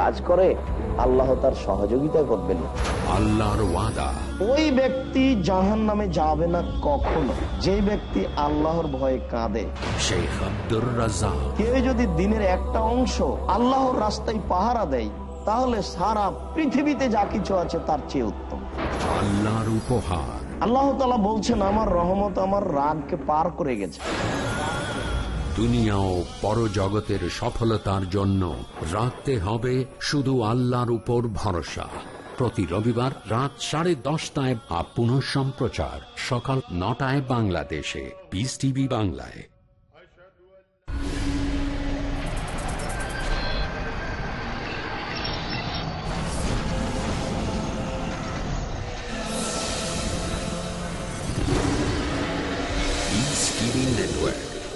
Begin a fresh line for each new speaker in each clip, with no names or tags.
কাজ করে আল্লাহ তার সহযোগিতা করবেন।
আল্লাহর ওয়াদা।
ওই ব্যক্তি জাহান নামে যাবে না কখনো। যে ব্যক্তি আল্লাহর ভয়ে কাঁদে।
শেখ আব্দুর রাজাক
কেউ যদি দিনের একটা অংশ আল্লাহর রাস্তায় পাহারা দেয় তাহলে সারা পৃথিবীতে যা কিছু আছে তার চেয়ে উত্তম।
আল্লাহর উপহার।
আল্লাহ তালা বলছেন আমার রহমত আমার রাগকে পার করে গেছে।
দুনিয়া ও পরজগতের সফলতার জন্য রাখতে হবে শুধু আল্লাহর উপর ভরসা। প্রতি রবিবার রাত সাড়ে দশটায় আপ পুনঃ সম্প্রচার সকাল নটায় বাংলাদেশে। পিস টিভি বাংলায়।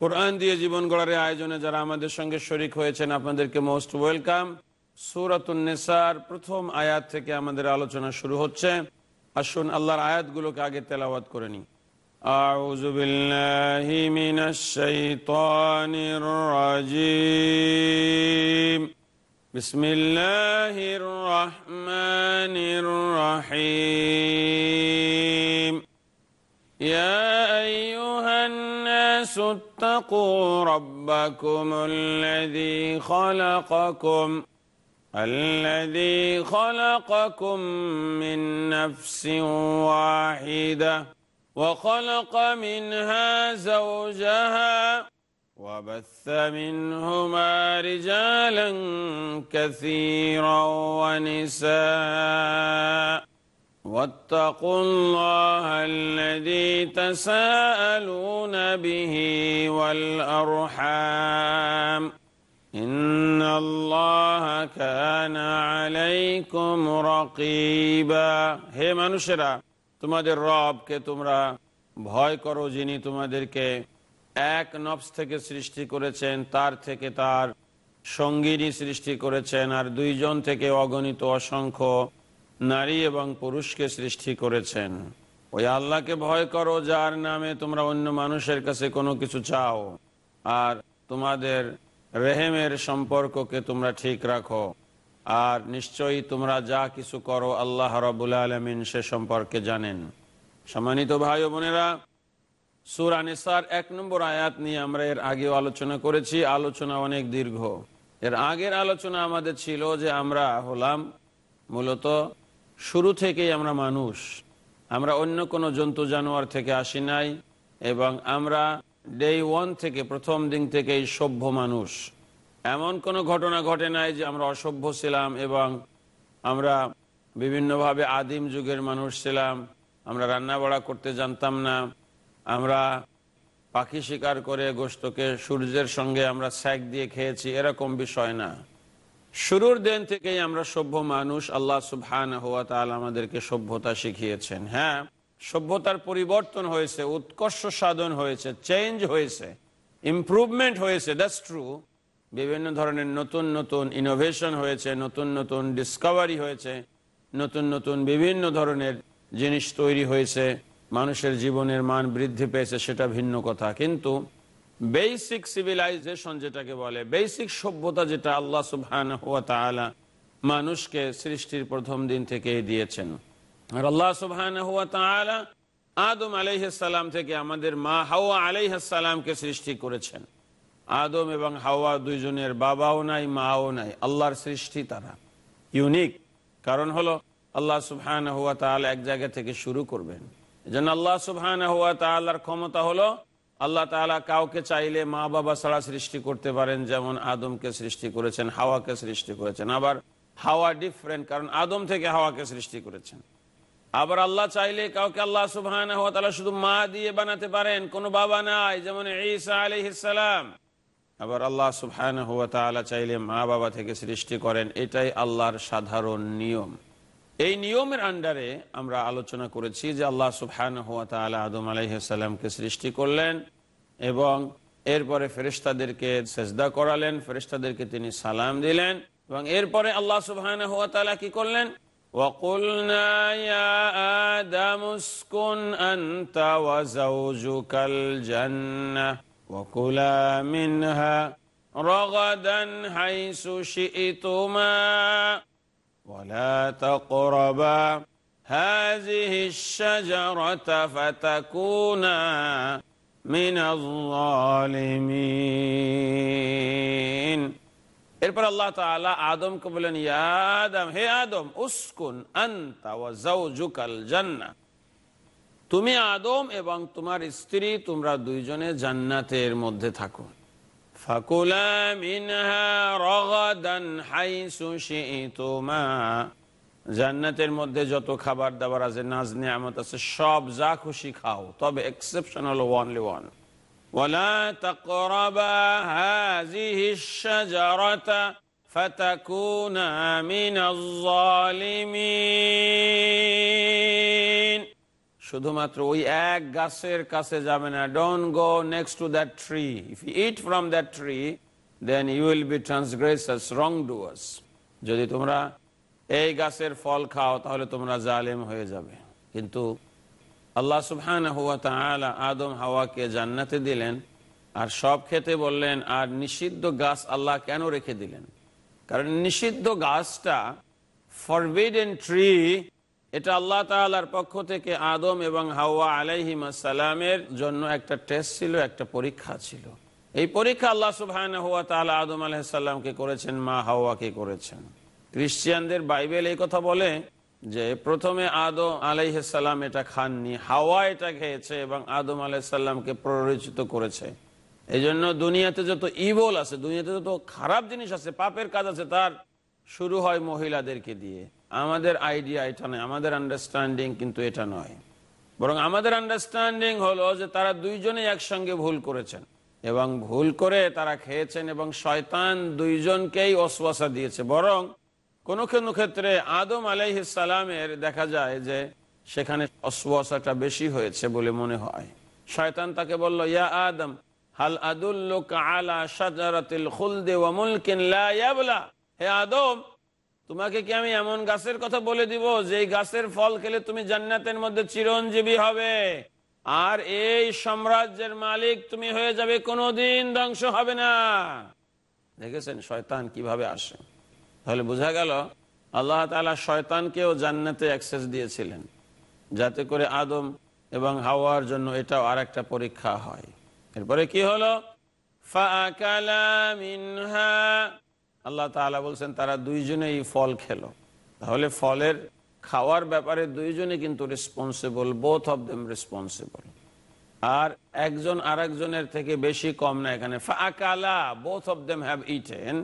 কোরআন দিয়ে জীবন গড়ার এই আয়োজনে যারা আমাদের সঙ্গে শরিক হয়েছেন আপনাদেরকে মোস্ট ওয়েলকাম সুরাতুন্নেসার প্রথম আয়াত থেকে আমাদের আলোচনা শুরু হচ্ছে আসুন আল্লাহর আয়াতগুলোকে আগে তেলাওয়াত করে নিই أعوذ بالله من الشيطان الرجيم بسم الله الرحمن الرحيم يا أيها الناس اتقوا ربكم الذي خلقكم الذي خلقكم من نفس واحدة وخلق منها زوجها وبث منهما رجالا كثيرا ونساء. واتقوا الله الذي تساءلون به والأرحام إن الله كان عليكم رقيبا হে মানুষেরা তোমাদের রবকে তোমরা ভয় করো যিনি তোমাদেরকে এক নফস থেকে সৃষ্টি করেছেন তার থেকে তার সঙ্গিনী সৃষ্টি করেছেন আর দুইজন থেকে অগণিত অসংখ্য নারী এবং পুরুষকে সৃষ্টি করেছেন। ওই আল্লাহকে ভয় করো, যার নামে তোমরা অন্য মানুষের কাছে কোনো কিছু চাও। আর তোমাদের রেহেমের সম্পর্ককে তোমরা ঠিক রাখো। আর নিশ্চয়ই তোমরা যা কিছু করো, আল্লাহ রবুল আলমিন সে সম্পর্কে জানেন। সম্মানিত ভাই বোনেরা সুরানিসার এক নম্বর আয়াত নিয়ে আমরা এর আগেও আলোচনা করেছি। আলোচনা অনেক দীর্ঘ। এর আগের আলোচনা আমাদের ছিল যে আমরা হলাম মূলত শুরু থেকেই আমরা মানুষ। আমরা অন্য কোনো জন্তু জানোয়ার থেকে আসি নাই এবং আমরা ডে ওয়ান থেকে প্রথম দিন থেকেই সভ্য মানুষ। এমন কোনো ঘটনা ঘটে নাই যে আমরা অসভ্য ছিলাম এবং আমরা বিভিন্নভাবে আদিম যুগের মানুষ ছিলাম। আমরা রান্না বাড়া করতে জানতাম না। আমরা পাখি শিকার করে গোস্তকে সূর্যের সঙ্গে আমরা স্যাক দিয়ে খেয়েছি, এরকম বিষয় না। শুরুর দিন থেকেই আমরা সভ্য মানুষ, আল্লাহ সুবহান তাল আমাদেরকে সভ্যতা শিখিয়েছেন। হ্যাঁ সভ্যতার পরিবর্তন হয়েছে, উৎকর্ষ সাধন হয়েছে চেঞ্জ হয়েছে ইমপ্রুভমেন্ট হয়েছে দ্যাটস ট্রু বিভিন্ন ধরনের নতুন নতুন ইনোভেশন হয়েছে, নতুন নতুন ডিসকভারি হয়েছে, নতুন নতুন বিভিন্ন ধরনের জিনিস তৈরি হয়েছে, মানুষের জীবনের মান বৃদ্ধি পেয়েছে, সেটা ভিন্ন কথা। কিন্তু বেসিক সিভিলাইজেশন যেটাকে বলে বেসিক সভ্যতা যেটা আল্লাহ সুবহান মানুষকে সৃষ্টির প্রথম দিন থেকে দিয়েছেন। আর আল্লাহ তাআলা আদম আলাইহাল্লাম থেকে আমাদের মা হাওয়া আলাইহাল্লামকে সৃষ্টি করেছেন। আদম এবং হাওয়া দুইজনের বাবাও নাই, মাও নাই, আল্লাহর সৃষ্টি তারা। ইউনিক কারণ হলো আল্লাহ সুবহান হুয়া তাআলা এক জায়গা থেকে শুরু করবেন। যেন আল্লাহ সুবহান হুয়া তাআলার ক্ষমতা হলো আল্লাহ তাআলা কাউকে চাইলে মা বাবা ছাড়া সৃষ্টি করতে পারেন, যেমন আদমকে সৃষ্টি করেছেন, হাওয়াকে সৃষ্টি করেছেন। আবার হাওয়া ডিফারেন্ট কারণ আদম থেকে হাওয়াকে সৃষ্টি করেছেন। আবার আল্লাহ চাইলে কাউকে আল্লাহ সুবহান শুধু মা দিয়ে বানাতে পারেন, কোনো বাবা নাই, যেমন ঈসা আলাইহিসসালাম আবার আল্লাহ সুবহান হুয়া তাআলা চাইলে মা বাবা থেকে সৃষ্টি করেন, এটাই আল্লাহর সাধারণ নিয়ম। এই নিয়মের আন্ডারে আমরা আলোচনা করেছি যে আল্লাহ সুবহান হুয়া তাআলা আদম আলাইহিসসালামকে সৃষ্টি করলেন এবং এরপরে ফেরেশতাদেরকে সেজদা করালেন ফেরেশতাদেরকে তিনি সালাম দিলেন এবং এরপরে আল্লাহ সুবহান হুয়া তাআলা কি করলেন وقلنا يا آدم اسكن أنت وزوجك الجنة وكلا منها رغدا حيث شئتما ولا تقربا هذه الشجرة فتكونا من الظالمين এরপর আল্লাহ তাআলা আদমকে বলেন ইয়া আদম হে আদম উসকুন আনতা ওয়া যাওজুকাল জান্নাহ তুমি আদম এবং তোমার স্ত্রী তোমরা দুইজনে জান্নাতের মধ্যে থাকো ফাকুলা মিনহা রগাদান হাইসু শিইতুমা জান্নাতের মধ্যে যত খাবার দাবার আছে নাজ নিয়ামত আছে সব যা খুশি খাও তবে এক্সেপশন হলো ওয়ানলি ওয়ান ولا تقربا هذه الشجرة فتكونا من الظالمين শুধুমাত্র ওই এক গাছের কাছে যাবে না। Don't go next to that tree if eat from that tree then you will be transgressors wrongdoers যদি তোমরা এই গাছের ফল খাও, তাহলে তোমরা জালেম হয়ে যাবে। কিন্তু আল্লাহ সুবহান হুয়া তাআলা আদম হাওয়াকে জান্নাতে দিলেন আর সব খেতে বললেন, আর নিষিদ্ধ গাছ আল্লাহ কেন রেখে দিলেন? কারণ নিষিদ্ধ গাছটা ফরবিডেন ট্রি এটা আল্লাহ তাআলার পক্ষ থেকে আদম এবং হাওয়া আলাইহিম সালামের জন্য একটা টেস্ট ছিল, একটা পরীক্ষা ছিল। এই পরীক্ষা আল্লাহ সুবহান আদম আলাইসাল্লামকে করেছেন, মা হাওয়াকে করেছেন। খ্রিস্টিয়ানদের বাইবেল এই কথা বলে যে, প্রথমে আদম আলাইসাল্লাম এটা খাননি, হাওয়া এটা খেয়েছে এবং আদম আলাইসাল্লামকে প্ররোচিত করেছে। এই জন্য দুনিয়াতে যত ইবল আছে, দুনিয়াতে যত খারাপ জিনিস আছে, পাপের কাজ আছে, তার শুরু হয় মহিলাদেরকে দিয়ে। আমাদের আইডিয়া এটা নয়, আমাদের আন্ডারস্ট্যান্ডিং কিন্তু এটা নয়। বরং আমাদের আন্ডারস্ট্যান্ডিং হলো যে তারা দুইজনে একসঙ্গে ভুল করেছেন এবং ভুল করে তারা খেয়েছেন এবং শয়তান দুইজনকেই অশ্বাসা দিয়েছে। বরং কোনো কোনো ক্ষেত্রে আদম আলাইহিসালামের দেখা যায় যে সেখানে অশ্বাসাটা বেশি হয়েছে বলে মনে হয়। শয়তান তাকে বলল, ইয়া আদম, হাল আদুল্লুক আলা শাজারাতিল খুলদে লা ইয়াবলা? হে আদম তোমাকে কি আমি এমন গাছের কথা বলে দিব যে গাছের ফল খেলে তুমি জান্নাতের মধ্যে চিরঞ্জীবী হবে? আর এই সাম্রাজ্যের মালিক তুমি হয়ে যাবে, কোনোদিন ধ্বংস হবে না। দেখেছেন শয়তান কীভাবে আসে? তাহলে বোঝা গেল, আল্লাহ তালা শয়তানকেও জান্নাতে অ্যাক্সেস দিয়েছিলেন, যাতে করে আদম এবং হাওয়ার জন্য এটাও আর একটা পরীক্ষা হয়। এরপরে কি হলো? আল্লাহ তালা বলছেন, তারা দুইজনেই ফল খেলো। তাহলে ফলের খাওয়ার ব্যাপারে দুইজনে কিন্তু responsible both of them responsible আর একজন আর একজনের থেকে বেশি কম না এখানে। Both of them have eaten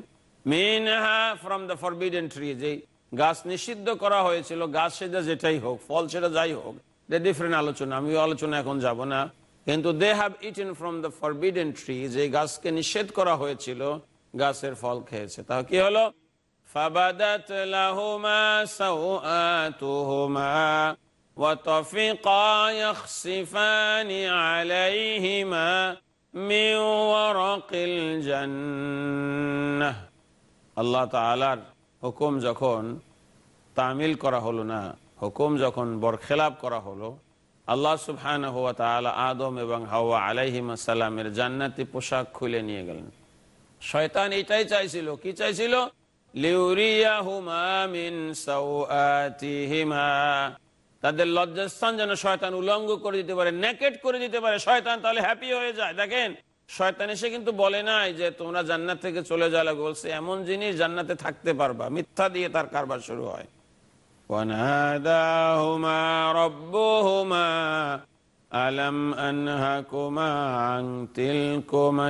from the forbidden tree যে গাছ নিষিদ্ধ করা হয়েছিল, গাছ সেটা যেটাই হোক, ফল সেটা যাই হোক ডিফারেন্ট আলোচনা। আলোচনা এখন যাব না। কিন্তু দে ফ্রম দ্য গাছকে নিষেধ করা হয়েছিল গাছের ফল খেয়েছে তা কি হলো فبدت لهما سوآتهما وطفقا يخصفان عليهما من ورق الجنة আল্লাহ তালার হুকুম যখন তামিল করা হলো না হুকুম যখন বরখেলাপ করা হলো আল্লাহ সুবহান হুয়া তাআলা আদম এবং হাওয়া আলাইহিম সালামের জান্নাতি পোশাক খুলে নিয়ে গেলেন শয়তান এটাই চাইছিল। কি চাইছিল? তাদের লজ্জাস্থান যেন শয়তান উলঙ্গ করে দিতে পারে, নেকেট করে দিতে পারে। শয়তান তাহলে হ্যাপি হয়ে যায়। দেখেন, শয়তান এসে কিন্তু বলে নাই যে, তোমরা জান্নাত থেকে চলে যা বলছে, এমন জিনিস জান্নাতে থাকতে পারবা। মিথ্যা দিয়ে তার কারবার শুরু হয়। আলম আনহাকুমা আং তিল কুমা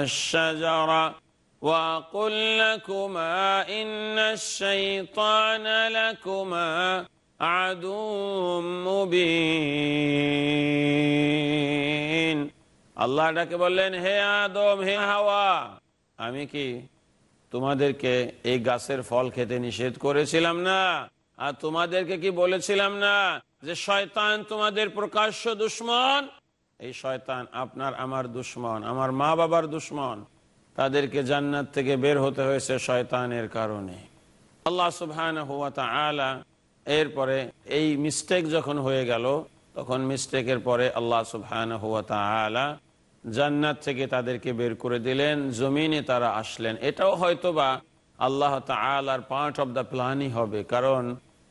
تلكما الشجرة وأقل لكما إن الشيطان لكما عدو مبين আল্লাহ ডাকে বললেন হে আদম হে হাওয়া আমি কি তোমাদেরকে এই গাছের ফল খেতে নিষেধ করেছিলাম না আর তোমাদেরকে কি বলেছিলাম না যে শয়তান তোমাদের প্রকাশ্য দুশ্মন এই শয়তান আপনার আমার দুশ্মন আমার মা বাবার দুশ্মন তাদেরকে জান্নাত থেকে বের হতে হয়েছে শয়তানের কারণে। আল্লাহ সুবহান হুয়া আলা এরপরে এই মিস্টেক যখন হয়ে গেল, তখন মিস্টেকের পরে আল্লাহ সুবহান হুয়া আলা জান্নাত থেকে তাদেরকে বের করে দিলেন, জমিনে তারা আসলেন। এটাও হয়তো বা আল্লাহ তালার পার্ট অব দ্য প্ল্যানই হবে, কারণ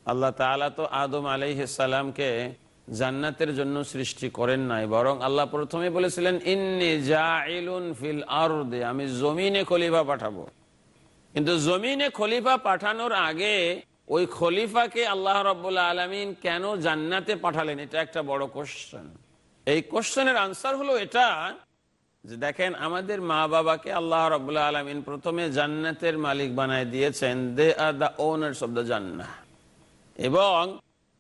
আল্লাহ তালা তো আদম আলাইসালামকে জান্নাতের জন্য সৃষ্টি করেন নাই, বরং আল্লাহ প্রথমে বলেছিলেন, ইন্নি জাইলুন ফিল আরদে আমি জমিনে খলিফা পাঠাবো। কিন্তু জমিনে খলিফা পাঠানোর আগে ওই খলিফাকে আল্লাহ রব্বুল্লাহ আলমিন কেন জান্নাতে পাঠালেন? এটা একটা বড় কোশ্চেন এই কোশ্চেনের আনসার হলো এটা যে দেখেন, আমাদের মা বাবাকে আল্লাহ রবাহ আলমিন প্রথমে জান্নাতের মালিক বানায় দিয়েছেন they are the owners of the জান্না এবং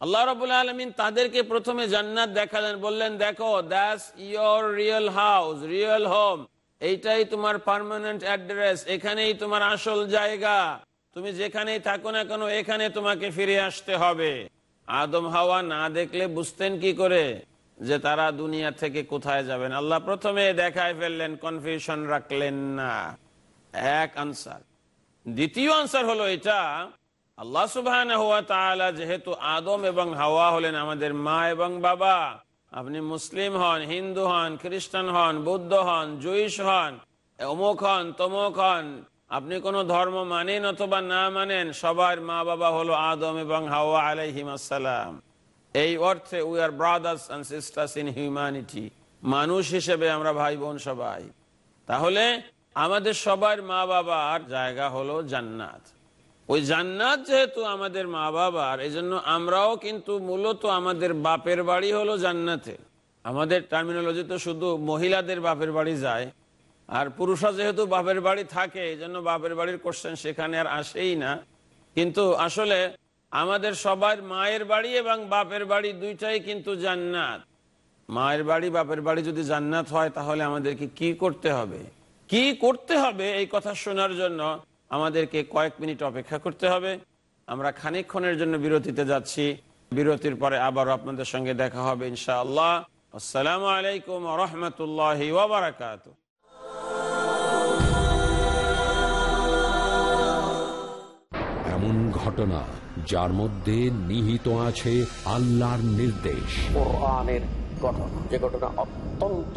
আল্লাহ রবুল্লা আলমিন তাদেরকে প্রথমে জান্নাত দেখালেন, বললেন, দেখো that's your real house real home এইটাই তোমার পারমানেন্ট অ্যাড্রেস এখানেই তোমার আসল জায়গা। তুমি যেখানেই থাকো না কেন, এখানে তোমাকে ফিরে আসতে হবে। আদম, হাওয়া না দেখলে বুঝতেন কি করে যে তারা দুনিয়া থেকে কোথায় যাবেন? আল্লাহ প্রথমে দেখায় ফেললেন কনফিউশন রাখলেন না। এক আনসার দ্বিতীয় আনসার হলো এটা আল্লাহ সুবাহ যেহেতু আদম এবং হাওয়া হলেন আমাদের মা এবং বাবা, আপনি মুসলিম হন, হিন্দু হন, খ্রিস্টান হন, বৌদ্ধ হন জৈশ হন, অমুক হন, তমুক হন, আপনি কোন ধর্ম মানেন অথবা না মানেন, সবার মা বাবা হলো আদম এবং হাওয়া আলাইহিম আসসালাম। এই অর্থে we are brothers and sisters in humanity মানুষ হিসেবে আমরা ভাই বোন সবাই। তাহলে আমাদের সবার মা বাবার জায়গা হলো জান্নাত। ওই জান্নাত যেহেতু আমাদের মা বাবার এই জন্য আমরাও কিন্তু মূলত আমাদের বাপের বাড়ি হলো জান্নাতে। আমাদের টার্মিনোলজি তো শুধু মহিলাদের বাপের বাড়ি যায়, আর পুরুষরা যেহেতু বাপের বাড়ি থাকে এই জন্য বাপের বাড়ির কোশ্চেন সেখানে আর আসেই না। কিন্তু আসলে আমাদের সবার মায়ের বাড়ি এবং বাপের বাড়ি দুইটাই কিন্তু জান্নাত। মায়ের বাড়ি, বাপের বাড়ি যদি জান্নাত হয়, তাহলে আমাদেরকে কি করতে হবে? কি করতে হবে এই কথা শোনার জন্য আমাদেরকে কয়েক মিনিট অপেক্ষা করতে হবে। আমরা খানিক্ষণের জন্য বিরতিতে যাচ্ছি। বিরতির পরে আবার আপনাদের সঙ্গে দেখা হবে ইনশাআল্লাহ। আসসালামু আলাইকুম রহমতুল্লাহ ওবরাকাত
এমন ঘটনা যার মধ্যে নিহিত আছে আল্লাহর নির্দেশ।
যে ঘটনা অত্যন্ত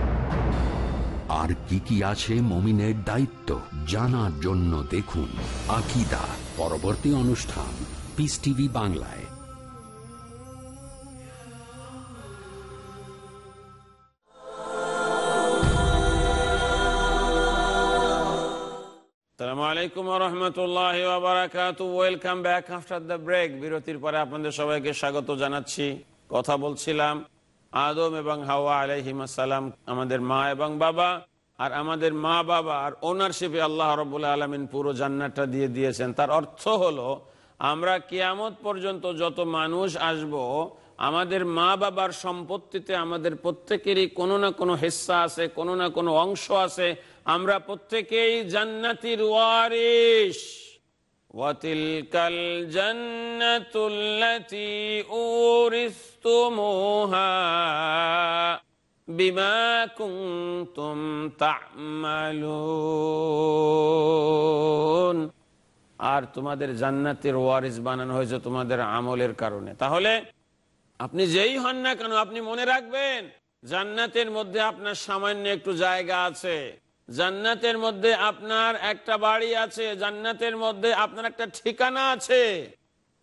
আর কি কি আছে মমিনের দায়িত্ব জানার জন্য দেখুন আকিদা পরবর্তী অনুষ্ঠান পিস টিভি বাংলায়।
আলাইকুম welcome back after the break বিরতির পরে আপনাদের সবাইকে স্বাগত জানাচ্ছি। কথা বলছিলাম আদম এবং হাওয়া আলাইহিম আসসালাম আমাদের মা এবং বাবা, আর আমাদের মা, বাবা, আর ওনারশিপে আল্লাহ রবুল্লা আলমিন পুরো জান্নাতটা দিয়ে দিয়েছেন। তার অর্থ হলো, আমরা কিয়ামত পর্যন্ত যত মানুষ আসব, আমাদের মা, বাবার সম্পত্তিতে আমাদের প্রত্যেকেরই কোনো না কোনো হিস্সা আছে, কোনো না কোনো অংশ আছে। আমরা প্রত্যেকেই জান্নাতির ওয়ারিস وتلك الجنة التي أورثتموها بما كنتم تعملون আর তোমাদের জান্নাতের ওয়ারিস বানানো হয়েছে তোমাদের আমলের কারণে তাহলে আপনি যেই হন না কেন আপনি মনে রাখবেন জান্নাতের মধ্যে আপনার সামান্য একটু জায়গা আছে জান্নাতের মধ্যে আপনার একটা বাড়ি আছে, জান্নাতের মধ্যে আপনার একটা ঠিকানা আছে।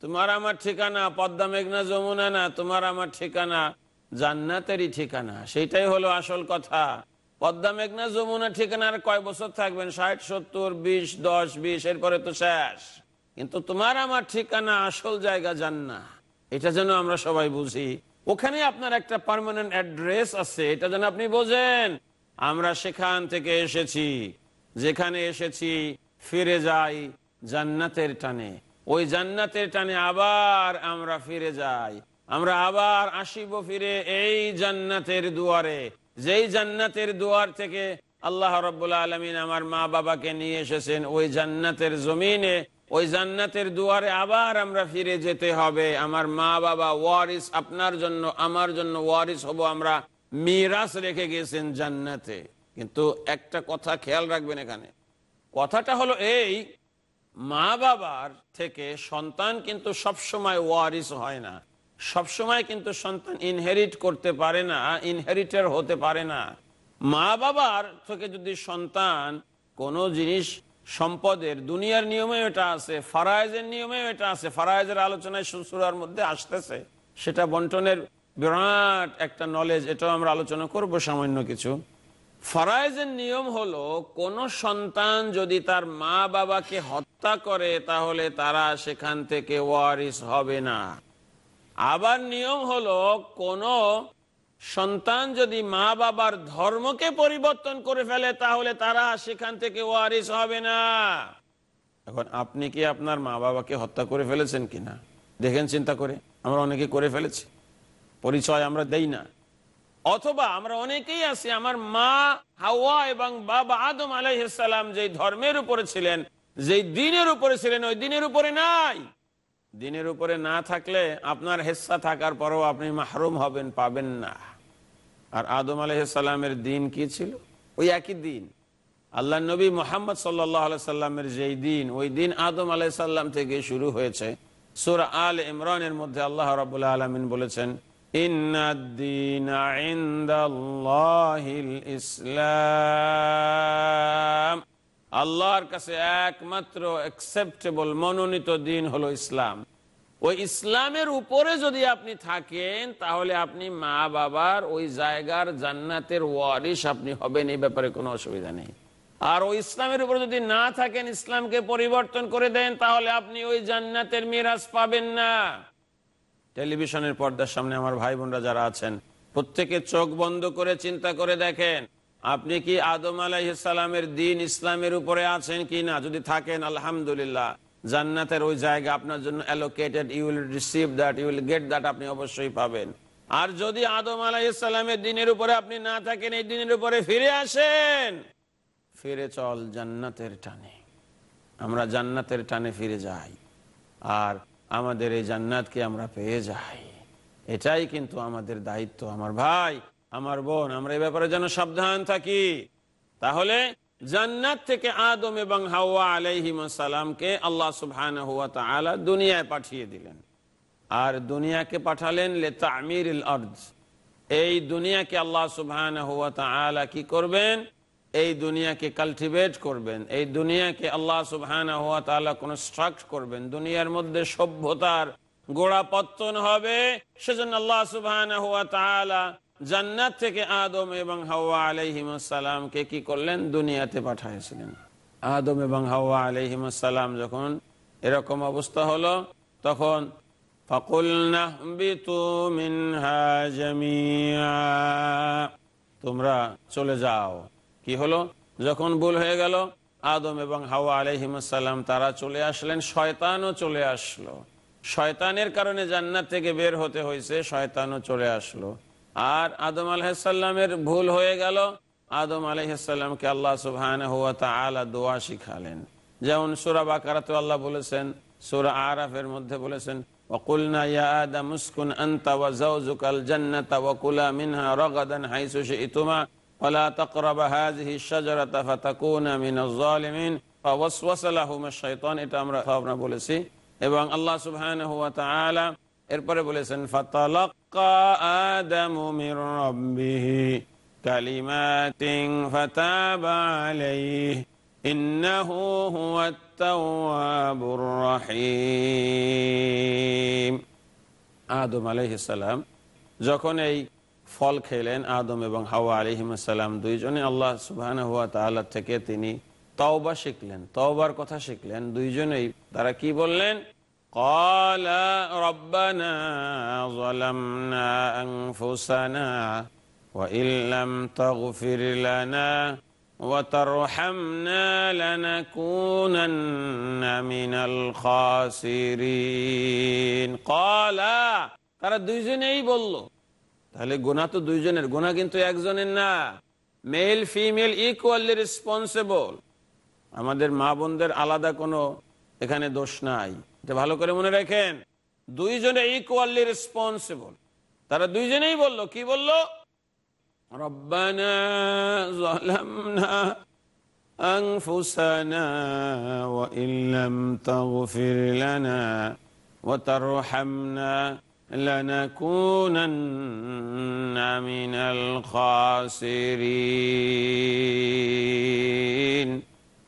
তোমার আমার ঠিকানা, পদ্মা মেঘনা যমুনা না, তোমার আমার ঠিকানা জান্নাতেরই ঠিকানা। সেটাই হলো আসল কথা। পদ্মা মেঘনা যমুনা ঠিকানার কয় বছর থাকবেন? ষাট, সত্তর, বিশ, দশ, বিশ, এরপরে তো শেষ। কিন্তু তোমার আমার ঠিকানা, আসল জায়গা জান্না এটা যেন আমরা সবাই বুঝি। ওখানে আপনার একটা পার্মানেন্ট অ্যাড্রেস আছে, এটা যেন আপনি বোঝেন। আমরা সেখান থেকে এসেছি, যেখানে এসেছি ফিরে যাই জান্নাতের টানে। ওই জান্নাতের টানে আবার আমরা ফিরে যাই। আমরা আবার আসিব ফিরে এই জান্নাতের দুয়ারে। যেই জান্নাতের দুয়ার থেকে আল্লাহ রব্বুল্লা আলমিন আমার মা বাবাকে নিয়ে এসেছেন, ওই জান্নাতের জমিনে, ওই জান্নাতের দুয়ারে আবার আমরা ফিরে যেতে হবে। আমার মা বাবা ওয়ারিস, আপনার জন্য, আমার জন্য ওয়ারিস হব আমরা। মিরাস রেখে গেছেন জান্নাতে। কিন্তু একটা কথা খেয়াল রাখবেন এখানে। কথাটা হলো এই, মা বাবার থেকে সন্তান কিন্তু সবসময় ওয়ারিস হয় না। সবসময় কিন্তু সন্তান ইনহেরিট করতে পারে না ইনহেরিটার হতে পারে না। মা বাবার থেকে যদি সন্তান কোনো জিনিস, সম্পদের, দুনিয়ার নিয়মে এটা আছে, ফারায়েজের নিয়মে এটা আছে, ফারায়েজের আলোচনায় সুসুরার মধ্যে আসতেছে, সেটা বন্টনের বিরাট একটা নলেজ এটাও আমরা আলোচনা করব, সামান্য কিছু। ফরাইজের নিয়ম হলো, কোন সন্তান যদি তার মা বাবাকে হত্যা করে, তাহলে তারা সেখান থেকে ওয়ারিস হবে না। আবার নিয়ম হলো, কোন সন্তান যদি মা বাবার ধর্মকে পরিবর্তন করে ফেলে, তাহলে তারা সেখান থেকে ওয়ারিস হবে না। এখন আপনি কি আপনার মা বাবাকে হত্যা করে ফেলেছেন কিনা? দেখেন চিন্তা করে, আমরা অনেকে করে ফেলেছি। পরিচয় আমরা দেই না। অথবা আমরা অনেকেই আছি, আমার মা হাওয়া এবং বাবা আদম আলাইসালাম যে ধর্মের উপরে ছিলেন যে দিনের উপরে ছিলেন, ওই দিনের উপরে নাই। দিনের উপরে না থাকলে আপনার হেস্সা থাকার পরেও আপনি মাহরুম হবেন, পাবেন না। আর আদম আলহামের দিন কি ছিল? ওই একই দিন। আল্লাহ নবী মোহাম্মদ সাল্লামের যেই দিন, ওই দিন আদম আলাইসাল্লাম থেকে শুরু হয়েছে। সুর আল ইমরানের মধ্যে আল্লাহ রাবুল্লাহ আলমিন বলেছেন আল্লাহর কাছে একমাত্র অ্যাকসেপ্টেবল মনোনীত দিন হলো ইসলাম। ওই ইসলামের উপরে যদি আপনি থাকেন, তাহলে আপনি মা বাবার ওই জায়গার জান্নাতের ওয়ারিস আপনি হবেন, এই ব্যাপারে কোনো অসুবিধা নেই। আর ওই ইসলামের উপরে যদি না থাকেন, ইসলামকে পরিবর্তন করে দেন, তাহলে আপনি ওই জান্নাতের মিরাজ পাবেন না। টেলিভিশনের পর্দার সামনে আমার ভাই বোনরা যারা আছেন, প্রত্যেকে চোখ বন্ধ করে চিন্তা করে দেখেন, আপনি কি আদম আলাইসালামের দিন ইসলামের উপরে আছেন কি না? যদি থাকেন, আলহামদুলিল্লাহ। জান্নাতের ওই জায়গা আপনার জন্য allocated you will receive that you will get that আপনি অবশ্যই পাবেন। আর যদি আদম আলাইসালামের দিনের উপরে আপনি না থাকেন, এই দিনের উপরে ফিরে আসেন, ফিরে চল জান্নাতের টানে। আমরা জান্নাতের টানে ফিরে যাই। আর আমাদের এই জান্নাতকে আমরা পেয়ে যাই। এটাই কিন্তু আমাদের দায়িত্ব। আমার ভাই, আমার বোন, আমরা এই ব্যাপারে যেন সাবধান থাকি। তাহলে জান্নাত থেকে আদম এবং হাওয়া আলাইহিম সালামকে আল্লাহ সুবহান হুয়া তালা দুনিয়ায় পাঠিয়ে দিলেন। আর দুনিয়াকে পাঠালেন লে তামির আর্জ এই দুনিয়াকে আল্লাহ সুবহান হুয়া তালা কি করবেন? এই দুনিয়াকে কালটিভেট করবেন, এই দুনিয়াকে আল্লাহ সুবহান হুয়া তালা কনস্ট্রাক্ট করবেন, দুনিয়ার মধ্যে সভ্যতার গোড়াপত্তন হবে। সেজন্য আল্লাহ তালা জান্নাত থেকে আদম এবং হাওয়া আলাইহিমসালামকে কি করলেন? দুনিয়াতে পাঠাইছিলেন। আদম এবং হাওয়া আলাইহিমসালাম যখন এরকম অবস্থা হলো, তখন তোমরা চলে যাও। কি হলো যখন ভুল হয়ে গেল আদম এবং হাওয়া আলহিমসাল্লাম তারা চলে আসলেন শয়তানও চলে আসলো শয়তানের কারণে জান্নাত থেকে বের হতে হয়েছে শয়তানও চলে আসলো আর আদম আলহামের ভুল হয়ে গেল আদম আলহামকে আল্লাহ সুবহান হুয়া তালা দোয়া শিখালেন যেমন সুরা বাকারাতে আল্লাহ বলেছেন সুরা আরাফের মধ্যে বলেছেন وقلنا يا آدم اسكن أنت وزوجك الجنة وكلا منها رغدا حيث شئتما ولا تقرب هذه الشجرة فتكون من الظالمين فوسوس لهما الشيطان এটা আমরা আমরা বলেছি এবং আল্লাহ সুবহানাহু ওয়া তাআলা এরপরে বলেছেন ফাতালাক্কা আদামু মির রাব্বিহি কালিমাতিন ফাতাবা আলাইহি ইন্নাহু হুয়াত তাওয়াবুর রহিম আদম আলাইহিস সালাম যখন এই ফল খেলেন আদম এবং হাওয়া আলিহিমাসাল্লাম দুইজনে আল্লাহ সুবাহ থেকে তিনি তওবা শিখলেন তওবার কথা শিখলেন দুইজনেই তারা কি বললেন قال ربنا ظلمنا أنفسنا وإن لم تغفر لنا وترحمنا لنكونن من الخاسرين قال তারা দুইজনেই বলল তাহলে গোনা তো দুইজনের গোনা কিন্তু একজনের না মেল ফিমেল ইকুয়ালি রেসপন্সিবল আমাদের মা বোনদের আলাদা কোনো এখানে দোষ নাই এটা ভালো করে মনে রাখেন দুইজনে ইকুয়ালি রেসপন্সিবল তারা দুইজনেই বলল কি বলল রব্বানা ظلمنا أنفسنا وإن لم تغفر لنا وترحمنا لنكونن من الخاسرين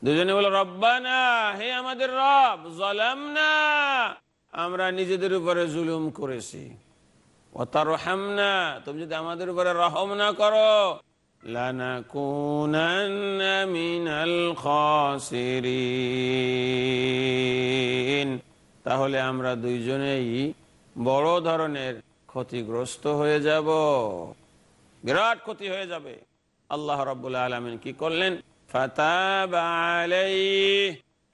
দুজনে বলো রব্বানা হে আমাদের রব জলাম না আমরা নিজেদের উপরে জুলুম করেছি অতারহামনা তুমি যদি আমাদের উপরে রহম না করো লানাকুনান্না মিনাল খাসিরিন তাহলে আমরা দুইজনেই বড় ধরনের ক্ষতিগ্রস্ত হয়ে যাব। বিরাট ক্ষতি হয়ে যাবে। আল্লাহ রবাহ আলমিন কি করলেন?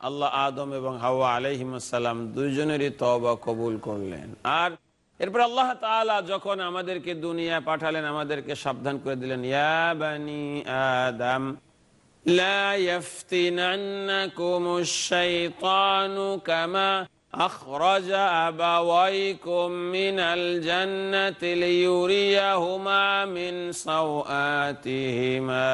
আল্লাহ আদম এবং হাওয়া আলহিমাসাল্লাম দুজনেরই তবা কবুল করলেন। আর এরপর আল্লাহ তালা যখন আমাদেরকে দুনিয়া পাঠালেন, আমাদেরকে সাবধান করে দিলেন আদম, লা ইয়াফতিনান্নাকুমুশ শাইতানু কামা أخرج أبويكم من الجنة ليريهما من سوآتهما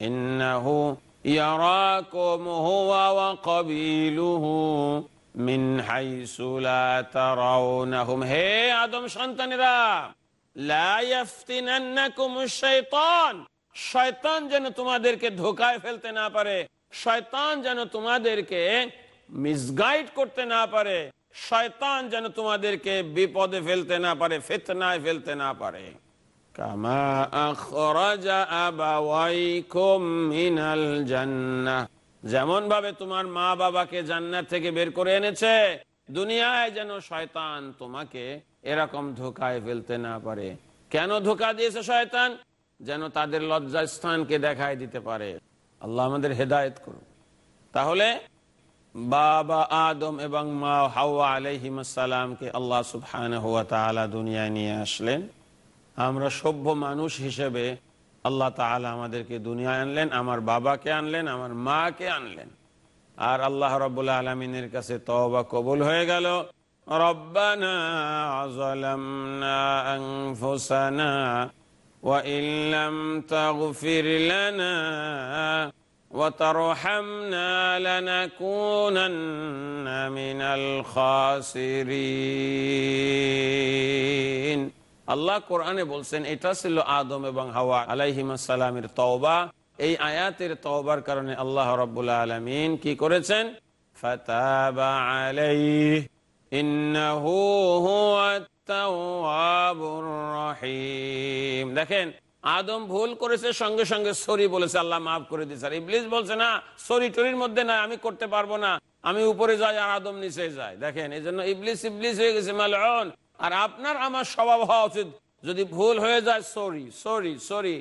إنه يراكم هو وقبيله من حيث لا ترونهم হে আদম সন্তানেরা লা ইয়াফতিনান্নাকুম শাইতান শয়তান যেন তোমাদেরকে ধোকায় ফেলতে না পারে শয়তান যেন তোমাদেরকে মিসগাইড করতে না পারে, শয়তান যেন তোমাদেরকে বিপদে ফেলতে না পারে, ফেতনায় ফেলতে না পারে। যেমন ভাবে তোমার মা বাবাকে জান্নাত থেকে বের করে এনেছে, দুনিয়ায় যেন শয়তান তোমাকে এরকম ধোকায় ফেলতে না পারে। কেন ধোকা দিয়েছে শয়তান? যেন তাদের লজ্জা স্থানকে দেখায় দিতে পারে। আল্লাহ আমাদের হেদায়ত করুন তাহলে বাবা আদম এবং মা হাওয়া আলহিমসালামকে আল্লাহ সুবহান হুয়া তালা দুনিয়ায় নিয়ে আসলেন আমরা সভ্য মানুষ হিসেবে আল্লাহ তাআলা আমাদেরকে দুনিয়ায় আনলেন আমার বাবাকে আনলেন আমার মাকে আনলেন আর আল্লাহ রব্বুল্লা আলমিনের কাছে তওবা কবুল হয়ে গেল রব্বানা ظلمنا أنفسنا وإن لم تغفر لنا وترحمنا لنكونن من الخاسرين আল্লাহ কোরআনে বলছেন এটা ছিল আদম এবং হাওয়া আলাইহিমাসালামের তওবা এই আয়াতের তওবার কারণে আল্লাহ রব্বুল্লা আলমিন কি করেছেন ফাতাবা আলাইহ ইন্নাহু হুয়াত তাওয়াবুর রহিম দেখেন আদম ভুল করেছে, সঙ্গে সঙ্গে সরি বলেছে, আল্লাহ মাফ করে দিয়েছে। আর ইবলিস বলছে, না, সরি টরির মধ্যে না আমি করতে পারব না। আমি উপরে যাই আর আদম নিচে যায় দেখেন এই জন্য ইবলিস ইবলিস হয়ে গেছে মালন আর আপনার, আমার স্বভাব হওয়া উচিত। যদি ভুল হয়ে যায়, সরি সরি সরি।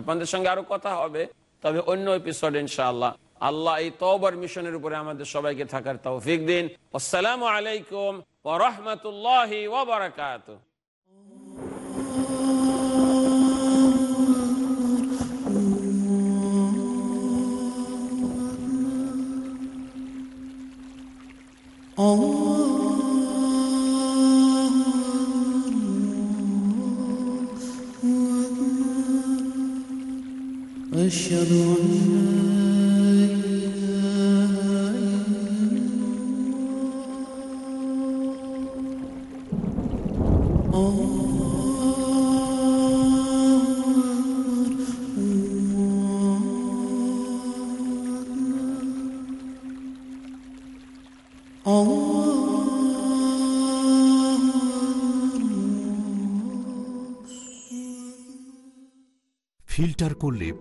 আপনাদের সঙ্গে আরও কথা হবে, তবে অন্য এপিসোড ইনশাআল্লাহ। আল্লাহ এই তওবার মিশনের উপরে আমাদের সবাইকে থাকার তৌফিক দিন আসসালামু আলাইকুম ওয়া রাহমাতুল্লাহি ওয়া বারাকাতুহু
أشهد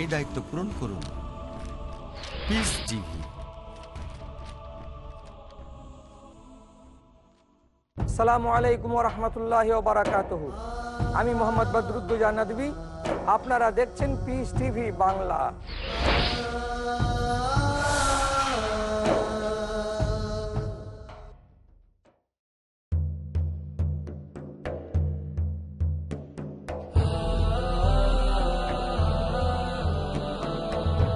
এই দায়িত্ব পূরণ করুন। পিস টিভি
সালামু আলাইকুম রহমতুল্লাহ বারাকাত আমি মোহাম্মদ বদরুদ্দুজা নদী আপনারা দেখছেন পিস টিভি বাংলা।